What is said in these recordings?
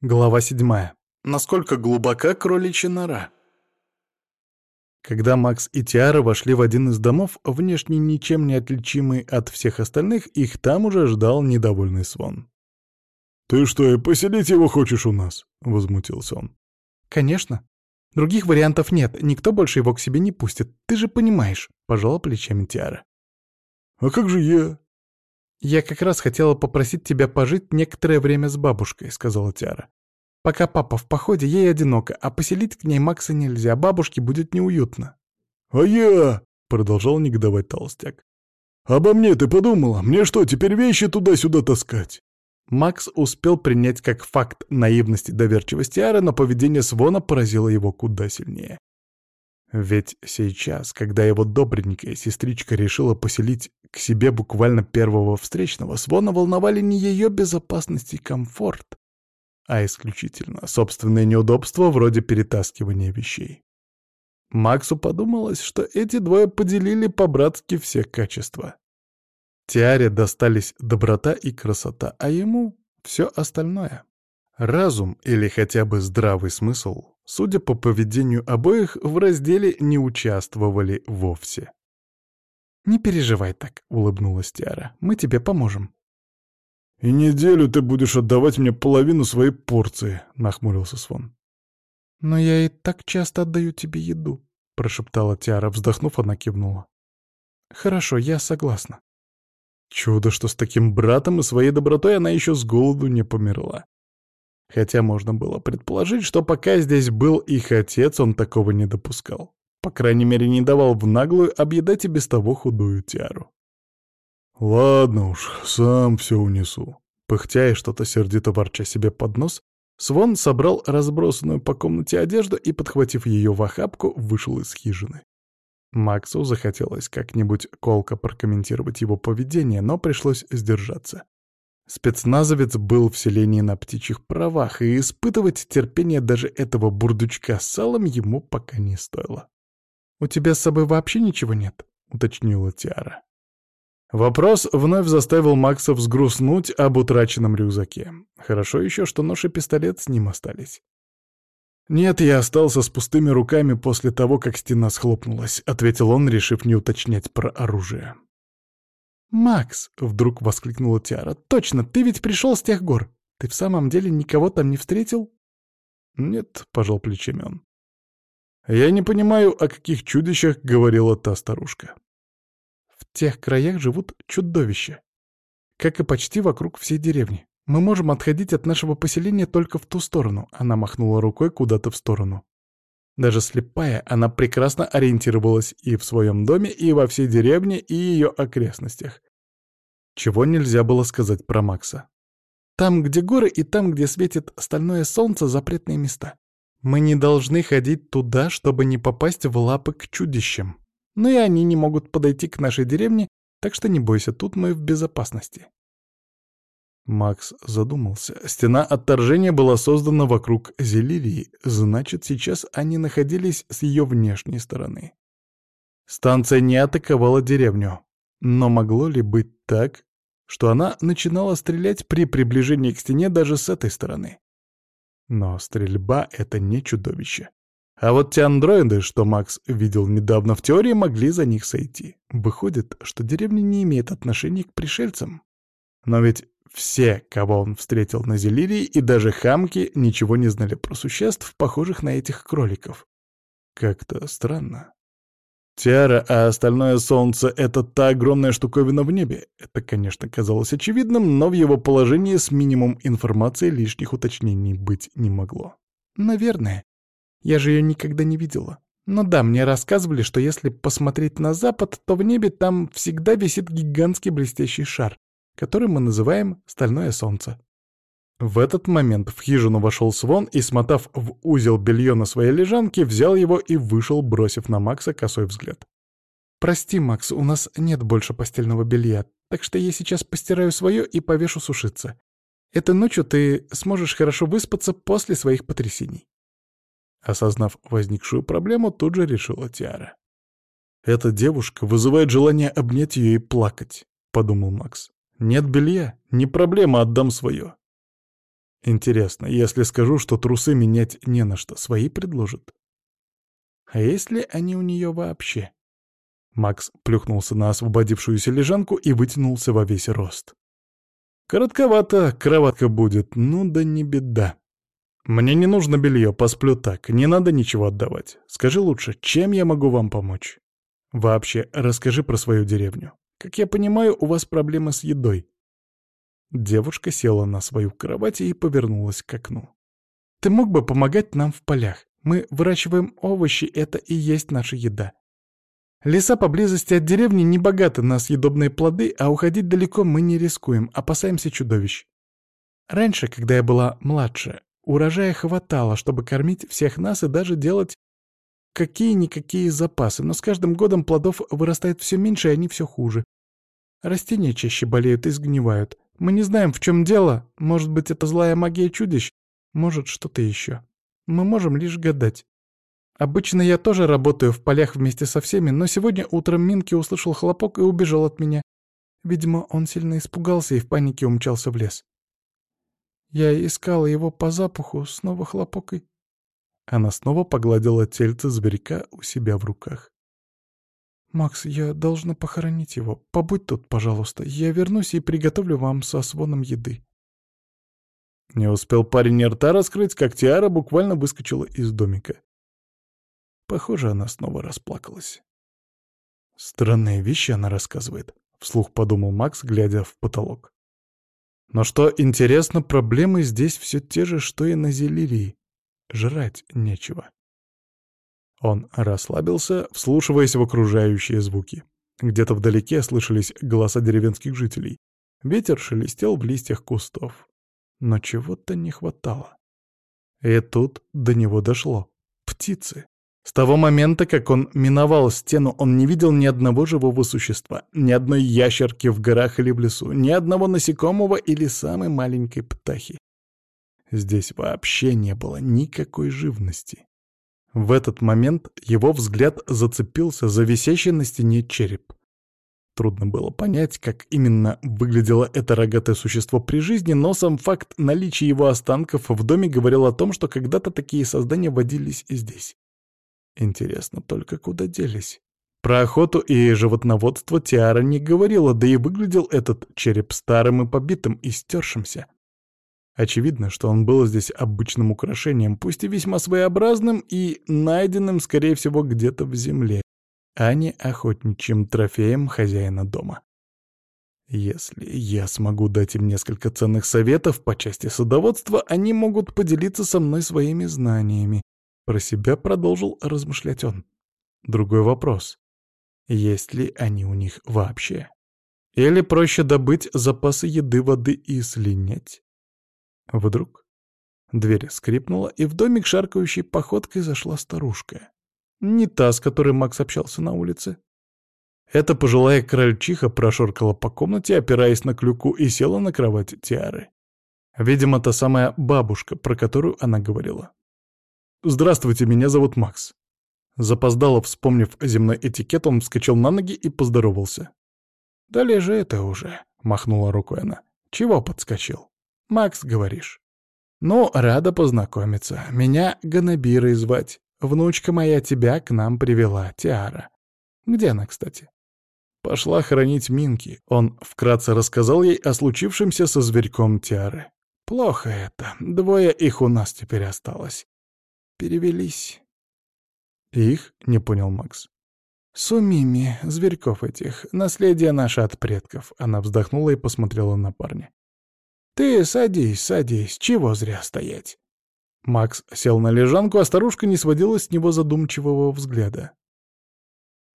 Глава седьмая. Насколько глубока кроличья нора? Когда Макс и Тиара вошли в один из домов, внешне ничем не отличимый от всех остальных, их там уже ждал недовольный Свон. «Ты что, и поселить его хочешь у нас?» — возмутился он. «Конечно. Других вариантов нет, никто больше его к себе не пустит, ты же понимаешь», — пожала плечами Тиара. «А как же я?» «Я как раз хотела попросить тебя пожить некоторое время с бабушкой», — сказала Тиара. «Пока папа в походе, ей одиноко, а поселить к ней Макса нельзя, бабушке будет неуютно». «А я...» — продолжал негодовать толстяк. «Обо мне ты подумала? Мне что, теперь вещи туда-сюда таскать?» Макс успел принять как факт наивности доверчивости Ары, но поведение Свона поразило его куда сильнее. Ведь сейчас, когда его добренькая сестричка решила поселить к себе буквально первого встречного, Свона волновали не ее безопасность и комфорт, а исключительно собственные неудобства вроде перетаскивания вещей. Максу подумалось, что эти двое поделили по-братски все качества. Тиаре достались доброта и красота, а ему — все остальное. Разум или хотя бы здравый смысл, судя по поведению обоих, в разделе не участвовали вовсе. «Не переживай так», — улыбнулась Тиара. «Мы тебе поможем». «И неделю ты будешь отдавать мне половину своей порции», — нахмурился Свон. «Но я и так часто отдаю тебе еду», — прошептала Тиара. Вздохнув, она кивнула. «Хорошо, я согласна». Чудо, что с таким братом и своей добротой она еще с голоду не померла. Хотя можно было предположить, что пока здесь был их отец, он такого не допускал. По крайней мере, не давал в наглую объедать и без того худую тиару. «Ладно уж, сам все унесу». Пыхтя и что-то сердито ворча себе под нос, Свон собрал разбросанную по комнате одежду и, подхватив ее в охапку, вышел из хижины. Максу захотелось как-нибудь колко прокомментировать его поведение, но пришлось сдержаться. Спецназовец был в селении на птичьих правах, и испытывать терпение даже этого бурдучка с салом ему пока не стоило. «У тебя с собой вообще ничего нет?» — уточнила Тиара. Вопрос вновь заставил Макса взгрустнуть об утраченном рюкзаке. Хорошо еще, что нож и пистолет с ним остались. «Нет, я остался с пустыми руками после того, как стена схлопнулась», — ответил он, решив не уточнять про оружие. «Макс!» — вдруг воскликнула Тиара. «Точно, ты ведь пришел с тех гор. Ты в самом деле никого там не встретил?» «Нет», — пожал плечами он. «Я не понимаю, о каких чудищах говорила та старушка». «В тех краях живут чудовища, как и почти вокруг всей деревни. Мы можем отходить от нашего поселения только в ту сторону», — она махнула рукой куда-то в сторону. Даже слепая, она прекрасно ориентировалась и в своем доме, и во всей деревне, и ее окрестностях. Чего нельзя было сказать про Макса. Там, где горы, и там, где светит стальное солнце, запретные места. Мы не должны ходить туда, чтобы не попасть в лапы к чудищам. Но и они не могут подойти к нашей деревне, так что не бойся, тут мы в безопасности. Макс задумался. Стена отторжения была создана вокруг Зелирии, значит, сейчас они находились с ее внешней стороны. Станция не атаковала деревню. Но могло ли быть так, что она начинала стрелять при приближении к стене даже с этой стороны? Но стрельба — это не чудовище. А вот те андроиды, что Макс видел недавно в теории, могли за них сойти. Выходит, что деревня не имеет отношения к пришельцам. Но ведь все, кого он встретил на Зелирии, и даже хамки ничего не знали про существ, похожих на этих кроликов. Как-то странно. Тиара, а остальное солнце — это та огромная штуковина в небе. Это, конечно, казалось очевидным, но в его положении с минимум информации лишних уточнений быть не могло. Наверное. Я же ее никогда не видела. Но да, мне рассказывали, что если посмотреть на запад, то в небе там всегда висит гигантский блестящий шар, который мы называем «стальное солнце». В этот момент в хижину вошел Свон и, смотав в узел белье на своей лежанке, взял его и вышел, бросив на Макса косой взгляд. «Прости, Макс, у нас нет больше постельного белья, так что я сейчас постираю свое и повешу сушиться. Этой ночью ты сможешь хорошо выспаться после своих потрясений». Осознав возникшую проблему, тут же решила Тиара. «Эта девушка вызывает желание обнять ее и плакать», — подумал Макс. Нет белья? Не проблема, отдам свое. Интересно, если скажу, что трусы менять не на что, свои предложат? А есть ли они у нее вообще? Макс плюхнулся на освободившуюся лежанку и вытянулся во весь рост. Коротковато кроватка будет, ну да не беда. Мне не нужно белье, посплю так, не надо ничего отдавать. Скажи лучше, чем я могу вам помочь? Вообще, расскажи про свою деревню. Как я понимаю, у вас проблемы с едой. Девушка села на свою кровать и повернулась к окну. Ты мог бы помогать нам в полях. Мы выращиваем овощи, это и есть наша еда. Леса поблизости от деревни не богаты на съедобные плоды, а уходить далеко мы не рискуем, опасаемся чудовищ. Раньше, когда я была младше, урожая хватало, чтобы кормить всех нас и даже делать какие-никакие запасы, но с каждым годом плодов вырастает все меньше, и они все хуже. Растения чаще болеют и сгнивают. Мы не знаем, в чем дело. Может быть, это злая магия чудищ, может, что-то еще. Мы можем лишь гадать. Обычно я тоже работаю в полях вместе со всеми, но сегодня утром Минки услышал хлопок и убежал от меня. Видимо, он сильно испугался и в панике умчался в лес. Я искала его по запаху, снова хлопок и... Она снова погладила тельце зверька у себя в руках. «Макс, я должна похоронить его. Побудь тут, пожалуйста. Я вернусь и приготовлю вам со своном еды». Не успел парень рта раскрыть, как Тиара буквально выскочила из домика. Похоже, она снова расплакалась. Странные вещи она рассказывает, — вслух подумал Макс, глядя в потолок. Но что интересно, проблемы здесь все те же, что и на Зелирии. Жрать нечего. Он расслабился, вслушиваясь в окружающие звуки. Где-то вдалеке слышались голоса деревенских жителей. Ветер шелестел в листьях кустов. Но чего-то не хватало. И тут до него дошло. Птицы. С того момента, как он миновал стену, он не видел ни одного живого существа, ни одной ящерки в горах или в лесу, ни одного насекомого или самой маленькой птахи. Здесь вообще не было никакой живности. В этот момент его взгляд зацепился за висящий на стене череп. Трудно было понять, как именно выглядело это рогатое существо при жизни, но сам факт наличия его останков в доме говорил о том, что когда-то такие создания водились здесь. Интересно только, куда делись. Про охоту и животноводство Тиара не говорила, да и выглядел этот череп старым и побитым, и стершимся. Очевидно, что он был здесь обычным украшением, пусть и весьма своеобразным и найденным, скорее всего, где-то в земле, а не охотничьим трофеем хозяина дома. Если я смогу дать им несколько ценных советов по части садоводства, они могут поделиться со мной своими знаниями, про себя продолжил размышлять он. Другой вопрос. Есть ли они у них вообще? Или проще добыть запасы еды, воды и слинять? Вдруг дверь скрипнула, и в домик шаркающей походкой зашла старушка. Не та, с которой Макс общался на улице. Эта пожилая крольчиха прошоркала по комнате, опираясь на клюку, и села на кровать Тиары. Видимо, та самая бабушка, про которую она говорила. «Здравствуйте, меня зовут Макс». Запоздало, вспомнив земной этикет, он вскочил на ноги и поздоровался. «Да лежи это уже», — махнула рукой она. «Чего подскочил?» «Макс, говоришь?» «Ну, рада познакомиться. Меня Ганабирой звать. Внучка моя тебя к нам привела, Тиара. Где она, кстати?» Пошла хранить Минки. Он вкратце рассказал ей о случившемся со зверьком Тиары. «Плохо это. Двое их у нас теперь осталось перевелись. Их? Не понял Макс. Сумими, зверьков этих, наследие наше от предков. Она вздохнула и посмотрела на парня. Ты садись, садись, чего зря стоять. Макс сел на лежанку, а старушка не сводила с него задумчивого взгляда.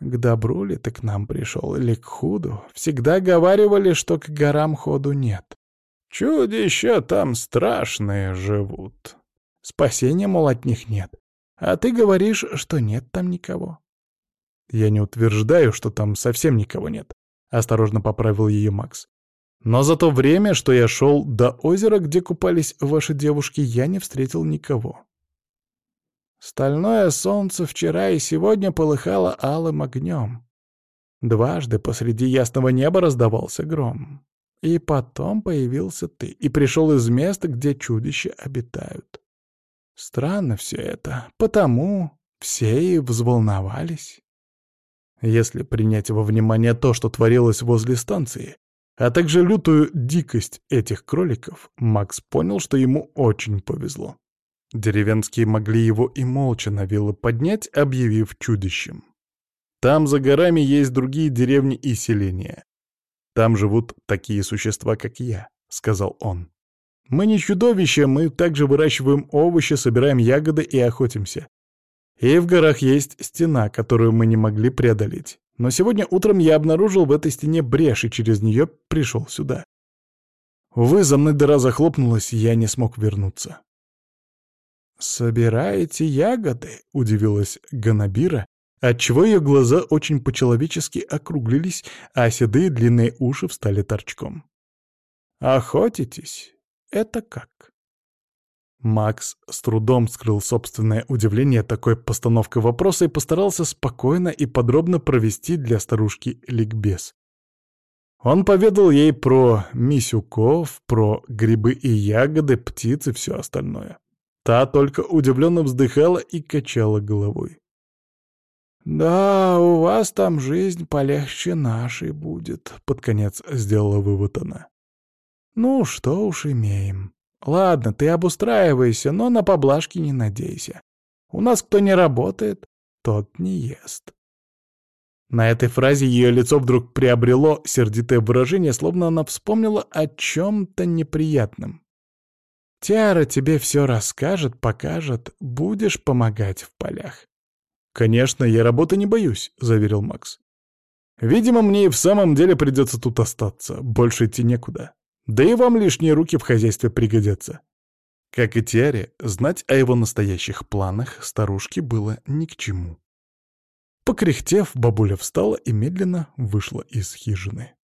К добру ли ты к нам пришел или к худу? Всегда говаривали, что к горам ходу нет. Чудища там страшные живут. Спасения, мол, от них нет. А ты говоришь, что нет там никого. Я не утверждаю, что там совсем никого нет. Осторожно поправил ее Макс. Но за то время, что я шел до озера, где купались ваши девушки, я не встретил никого. Стальное солнце вчера и сегодня полыхало алым огнем. Дважды посреди ясного неба раздавался гром. И потом появился ты и пришел из места, где чудища обитают. Странно все это, потому все и взволновались. Если принять во внимание то, что творилось возле станции, а также лютую дикость этих кроликов, Макс понял, что ему очень повезло. Деревенские могли его и молча на вилы поднять, объявив чудищем. Там за горами есть другие деревни и селения. Там живут такие существа, как я, — сказал он. Мы не чудовища, мы также выращиваем овощи, собираем ягоды и охотимся. И в горах есть стена, которую мы не могли преодолеть. Но сегодня утром я обнаружил в этой стене брешь и через нее пришел сюда. Увы, за мной дыра захлопнулась, я не смог вернуться. «Собираете ягоды?» — удивилась Ганабира, отчего ее глаза очень по-человечески округлились, а седые длинные уши встали торчком. «Охотитесь? Это как?» Макс с трудом скрыл собственное удивление такой постановкой вопроса и постарался спокойно и подробно провести для старушки ликбез. Он поведал ей про мисюков, про грибы и ягоды, птицы и все остальное. Та только удивленно вздыхала и качала головой. «Да, у вас там жизнь полегче нашей будет», — под конец сделала вывод она. «Ну, что уж имеем. Ладно, ты обустраивайся, но на поблажки не надейся. У нас кто не работает, тот не ест». На этой фразе ее лицо вдруг приобрело сердитое выражение, словно она вспомнила о чем-то неприятном. «Тиара тебе все расскажет, покажет, будешь помогать в полях». «Конечно, я работы не боюсь», — заверил Макс. «Видимо, мне и в самом деле придется тут остаться, больше идти некуда. Да и вам лишние руки в хозяйстве пригодятся». Как и Тиаре, знать о его настоящих планах старушке было ни к чему. Покряхтев, бабуля встала и медленно вышла из хижины.